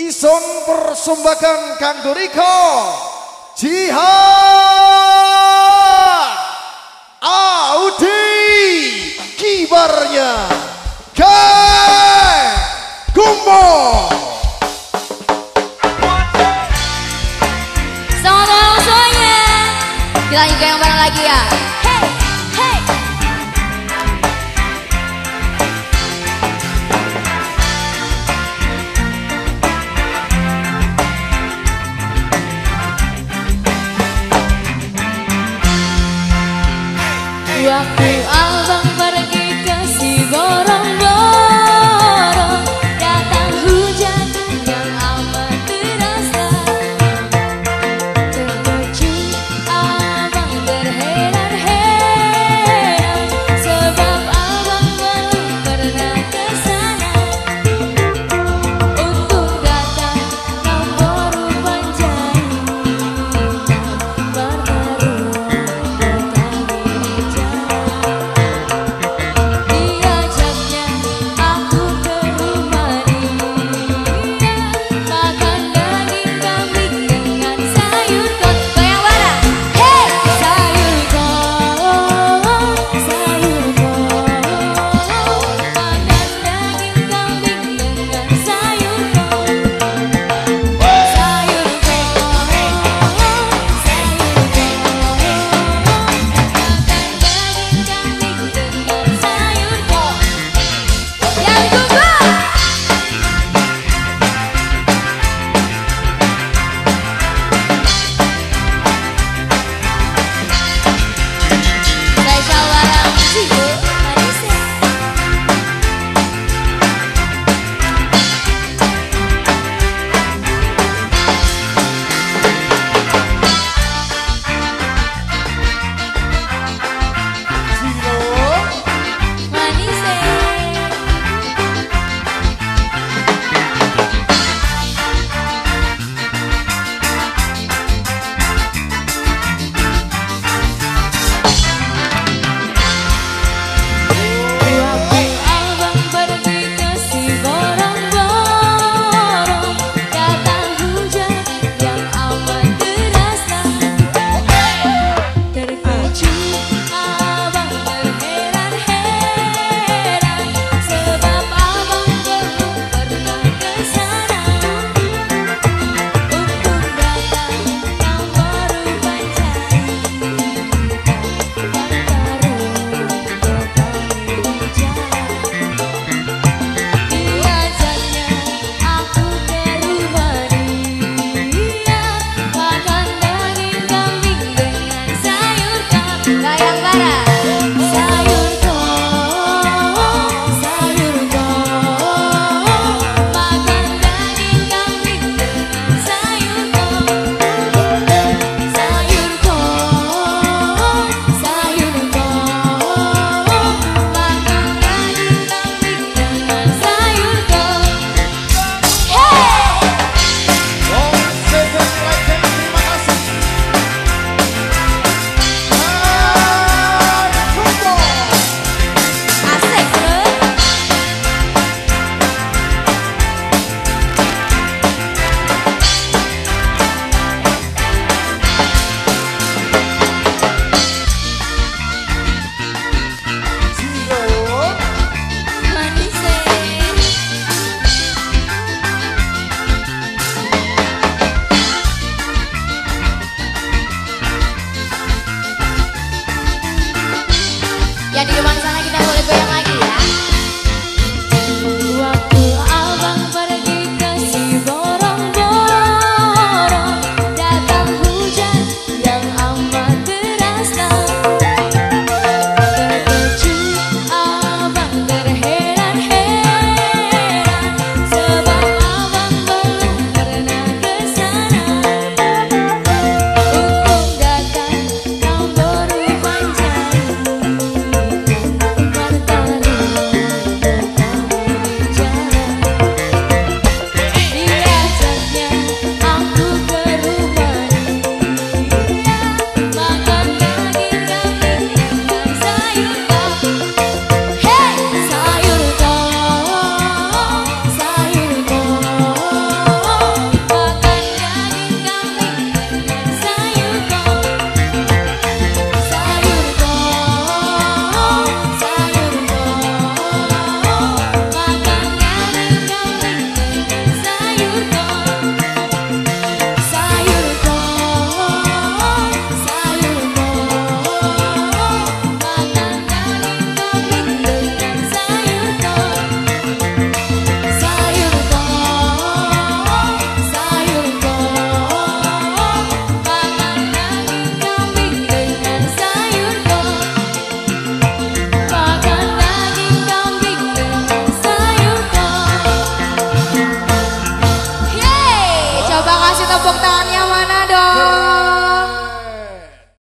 Ison persumbakan kanggo Riko Jihad! Audi! Kibarnya! Kai Gumbo! Selamat malam semuanya Kita yang bareng lagi ya hace